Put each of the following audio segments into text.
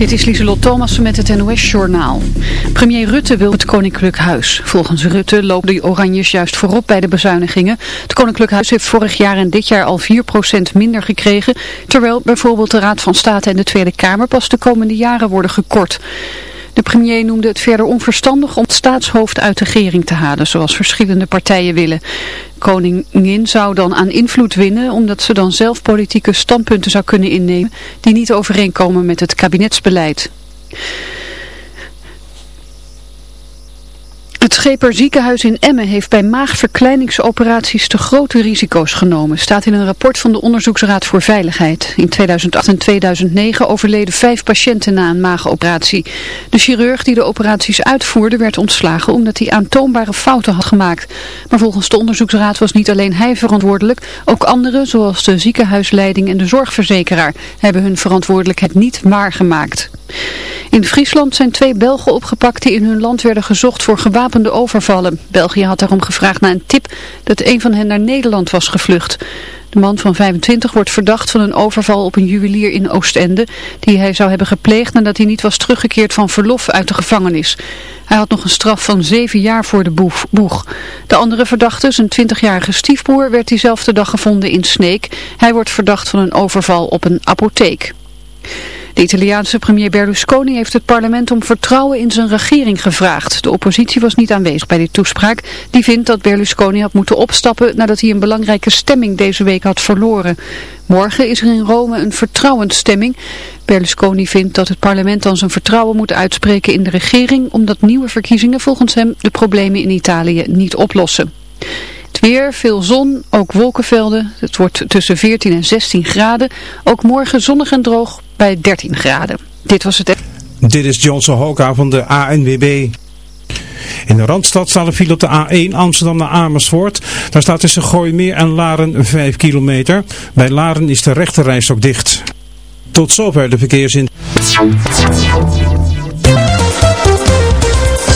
Dit is Lieselot Thomassen met het NOS-journaal. Premier Rutte wil het Koninklijk Huis. Volgens Rutte lopen de Oranjes juist voorop bij de bezuinigingen. Het Koninklijk Huis heeft vorig jaar en dit jaar al 4% minder gekregen... terwijl bijvoorbeeld de Raad van State en de Tweede Kamer pas de komende jaren worden gekort. De premier noemde het verder onverstandig om het staatshoofd uit de regering te halen, zoals verschillende partijen willen. Koningin zou dan aan invloed winnen, omdat ze dan zelf politieke standpunten zou kunnen innemen die niet overeenkomen met het kabinetsbeleid. Het Scheper ziekenhuis in Emmen heeft bij maagverkleiningsoperaties te grote risico's genomen, staat in een rapport van de Onderzoeksraad voor Veiligheid. In 2008 en 2009 overleden vijf patiënten na een maagoperatie. De chirurg die de operaties uitvoerde werd ontslagen omdat hij aantoonbare fouten had gemaakt. Maar volgens de Onderzoeksraad was niet alleen hij verantwoordelijk, ook anderen zoals de ziekenhuisleiding en de zorgverzekeraar hebben hun verantwoordelijkheid niet waargemaakt. In Friesland zijn twee Belgen opgepakt die in hun land werden gezocht voor gewapende overvallen. België had daarom gevraagd naar een tip dat een van hen naar Nederland was gevlucht. De man van 25 wordt verdacht van een overval op een juwelier in Oostende, die hij zou hebben gepleegd nadat hij niet was teruggekeerd van verlof uit de gevangenis. Hij had nog een straf van zeven jaar voor de boeg. De andere verdachte, zijn 20-jarige stiefbroer, werd diezelfde dag gevonden in Sneek. Hij wordt verdacht van een overval op een apotheek. De Italiaanse premier Berlusconi heeft het parlement om vertrouwen in zijn regering gevraagd. De oppositie was niet aanwezig bij die toespraak. Die vindt dat Berlusconi had moeten opstappen nadat hij een belangrijke stemming deze week had verloren. Morgen is er in Rome een vertrouwensstemming. Berlusconi vindt dat het parlement dan zijn vertrouwen moet uitspreken in de regering, omdat nieuwe verkiezingen volgens hem de problemen in Italië niet oplossen. Het weer, veel zon, ook wolkenvelden. Het wordt tussen 14 en 16 graden. Ook morgen zonnig en droog bij 13 graden. Dit was het... Dit is Johnson Hoka van de ANWB. In de Randstad staat een file op de A1 Amsterdam naar Amersfoort. Daar staat tussen Gooimeer en Laren 5 kilometer. Bij Laren is de rechterreis ook dicht. Tot zover de verkeersin.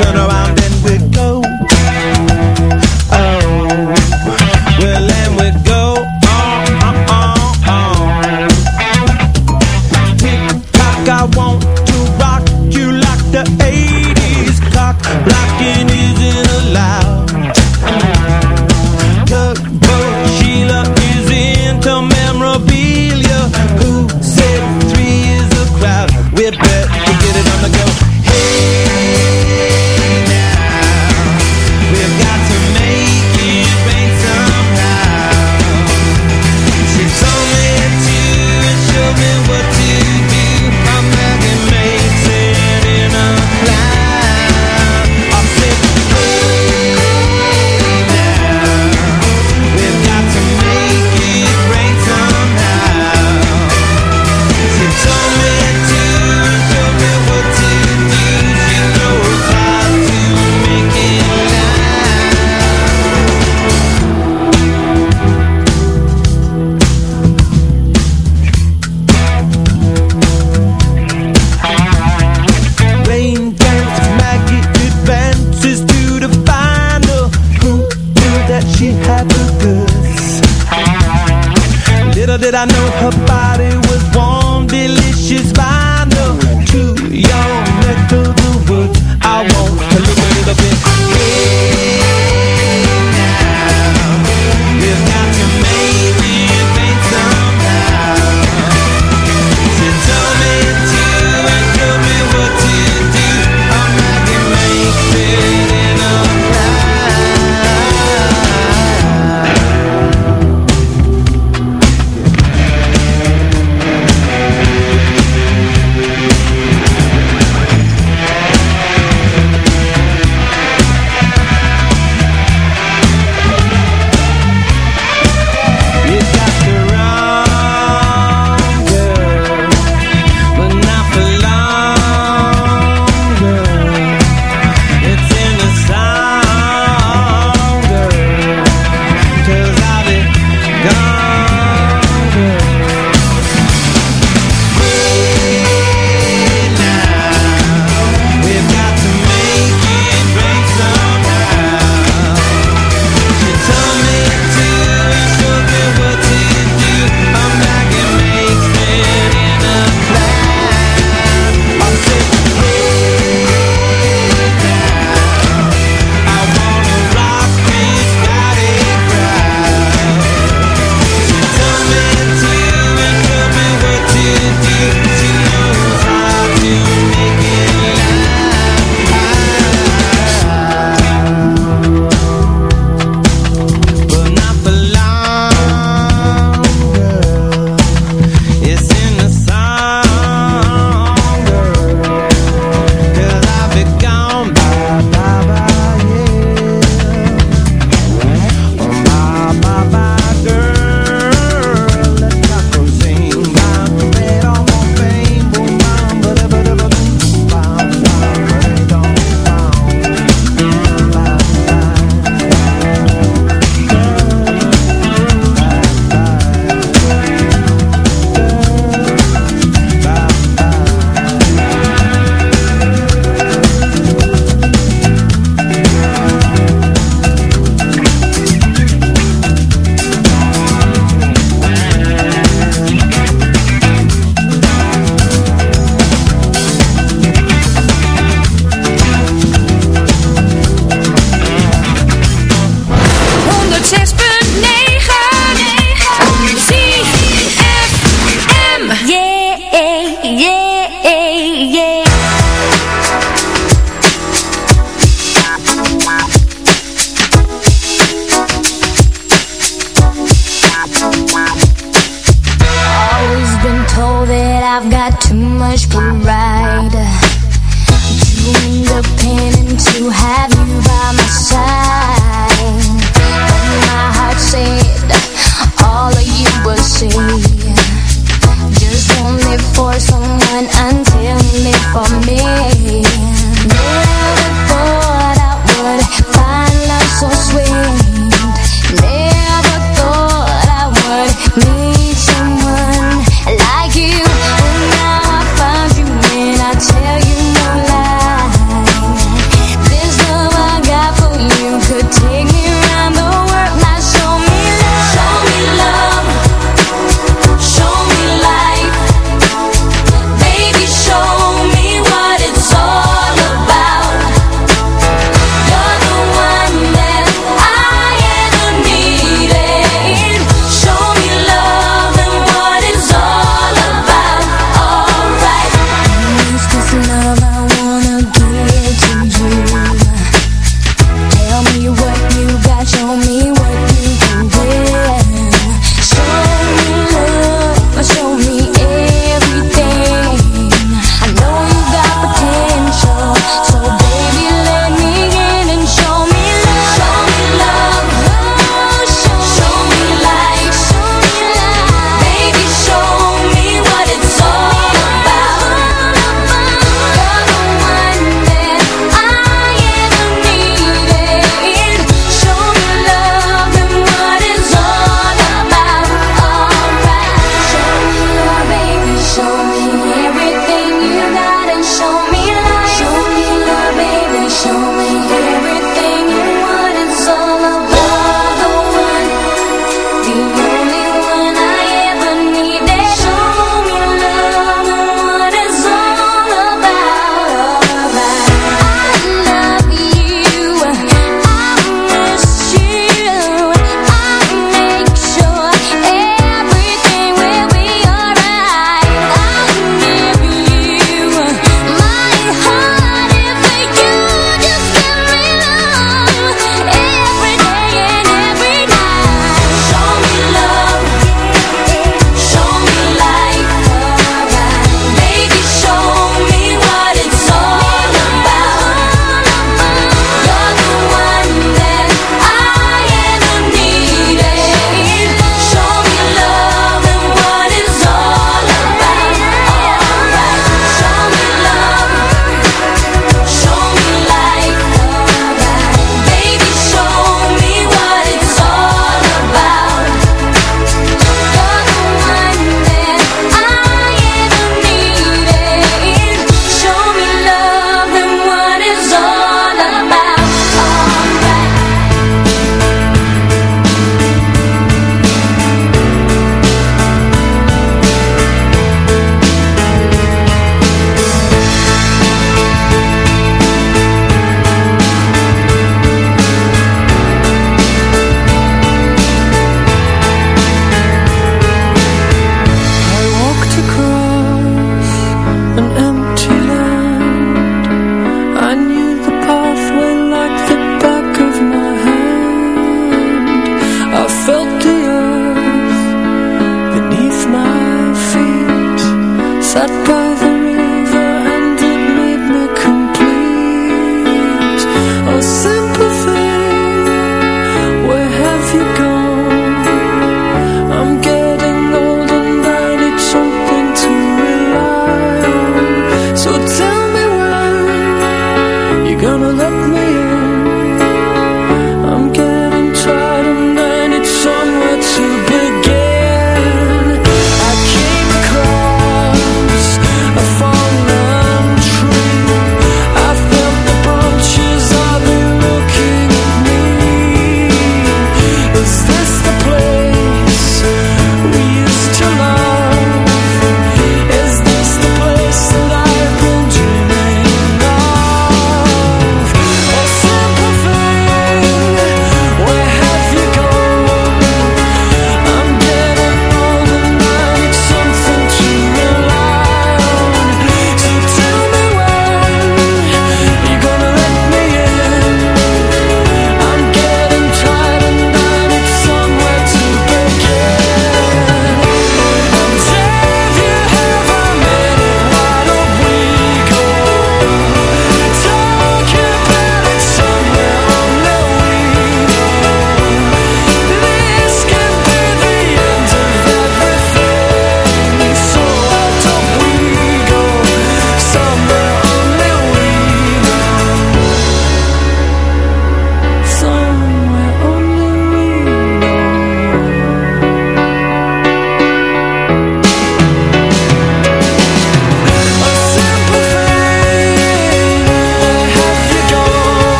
Turn around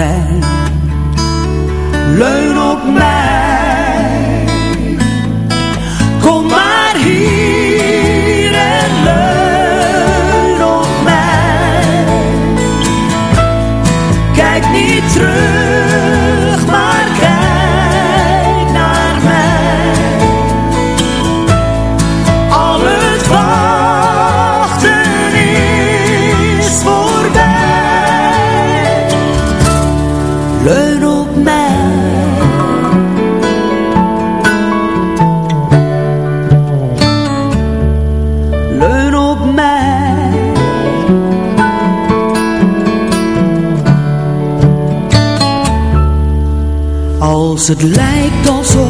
zijn. Leuk het lijkt alsof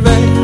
denken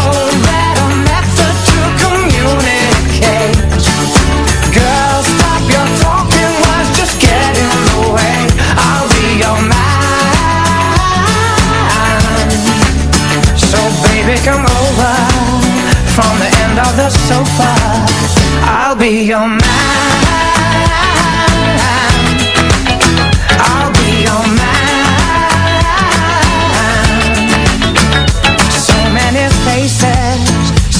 be your man.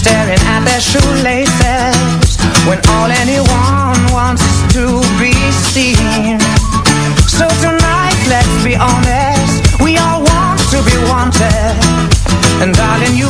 Staring at their shoelaces When all anyone wants is to be seen. So tonight, let's be honest We all want to be wanted. And darling, you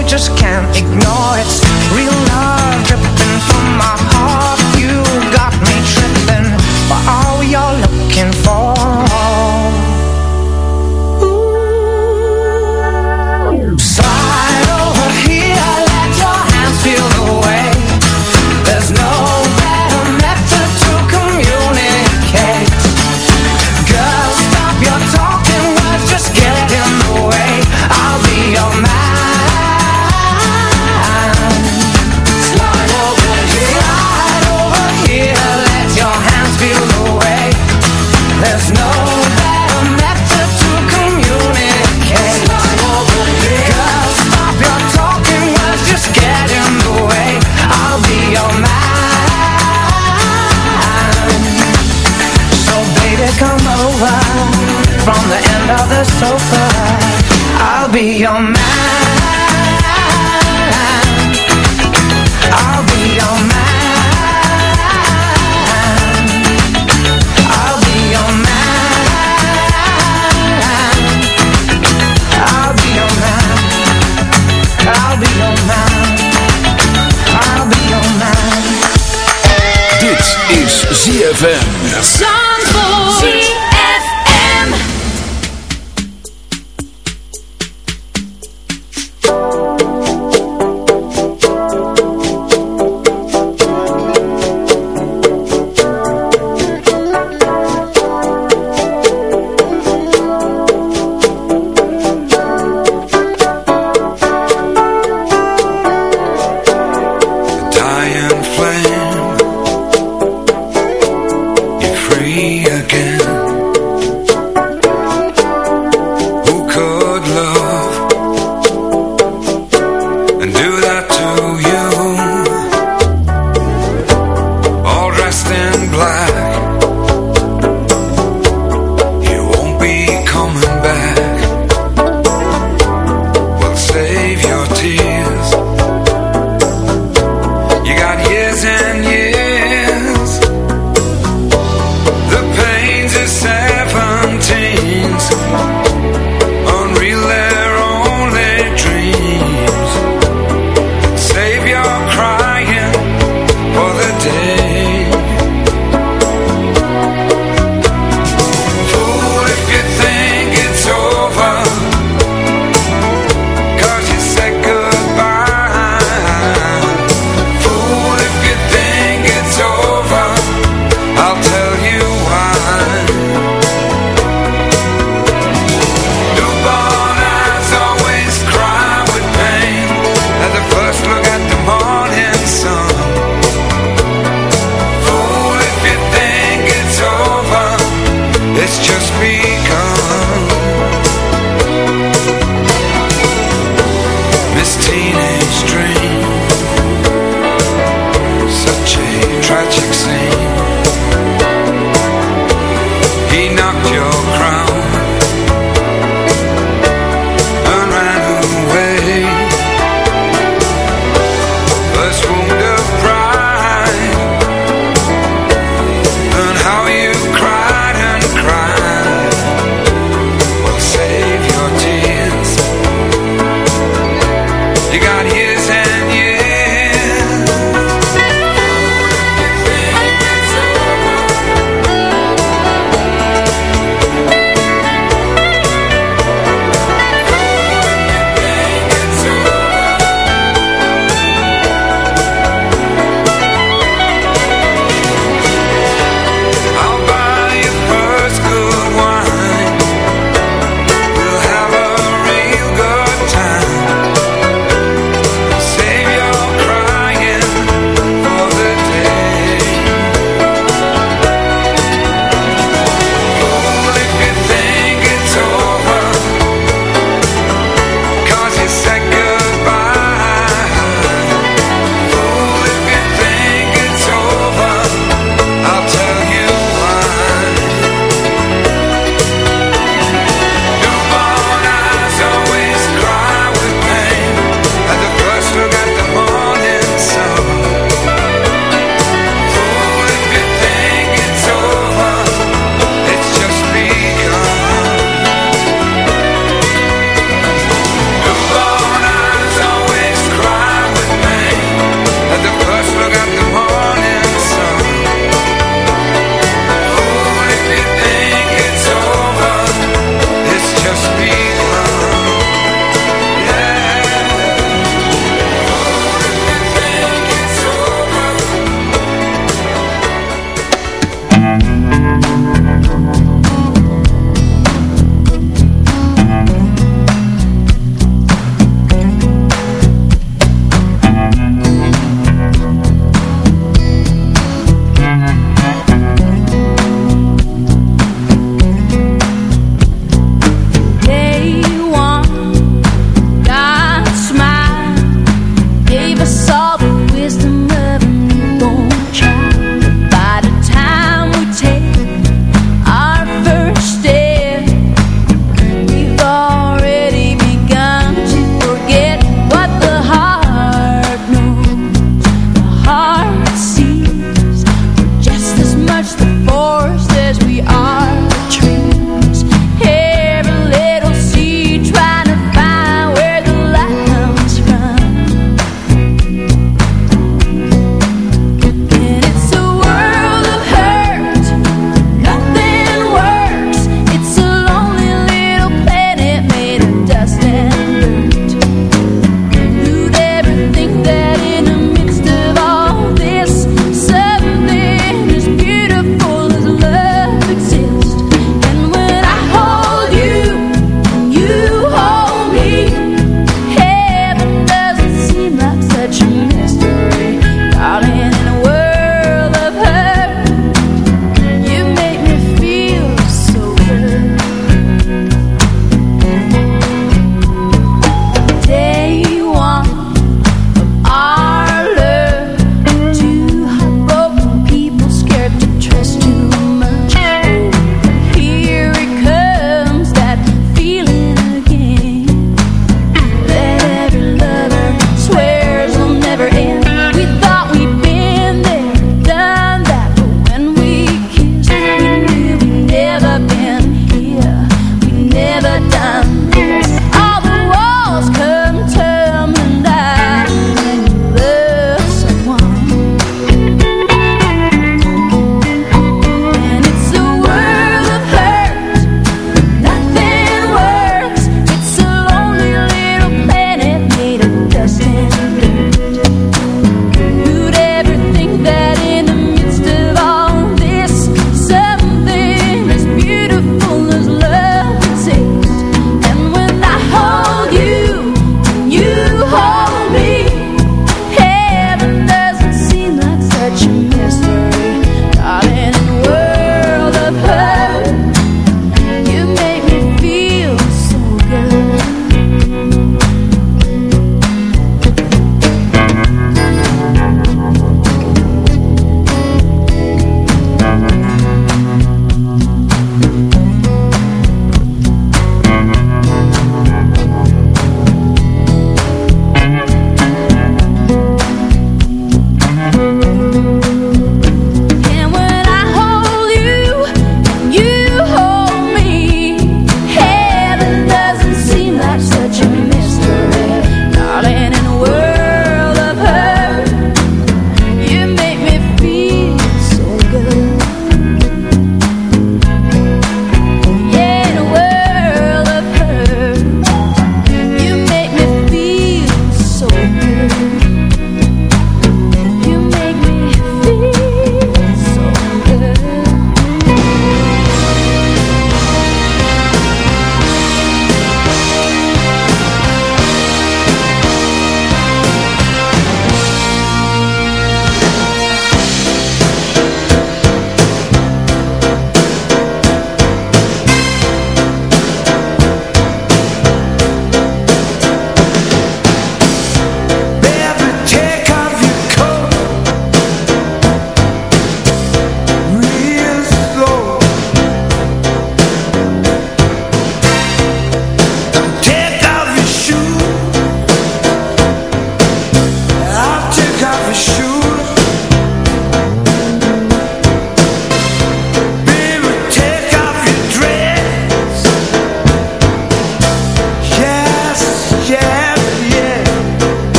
we just can't ignore it's Real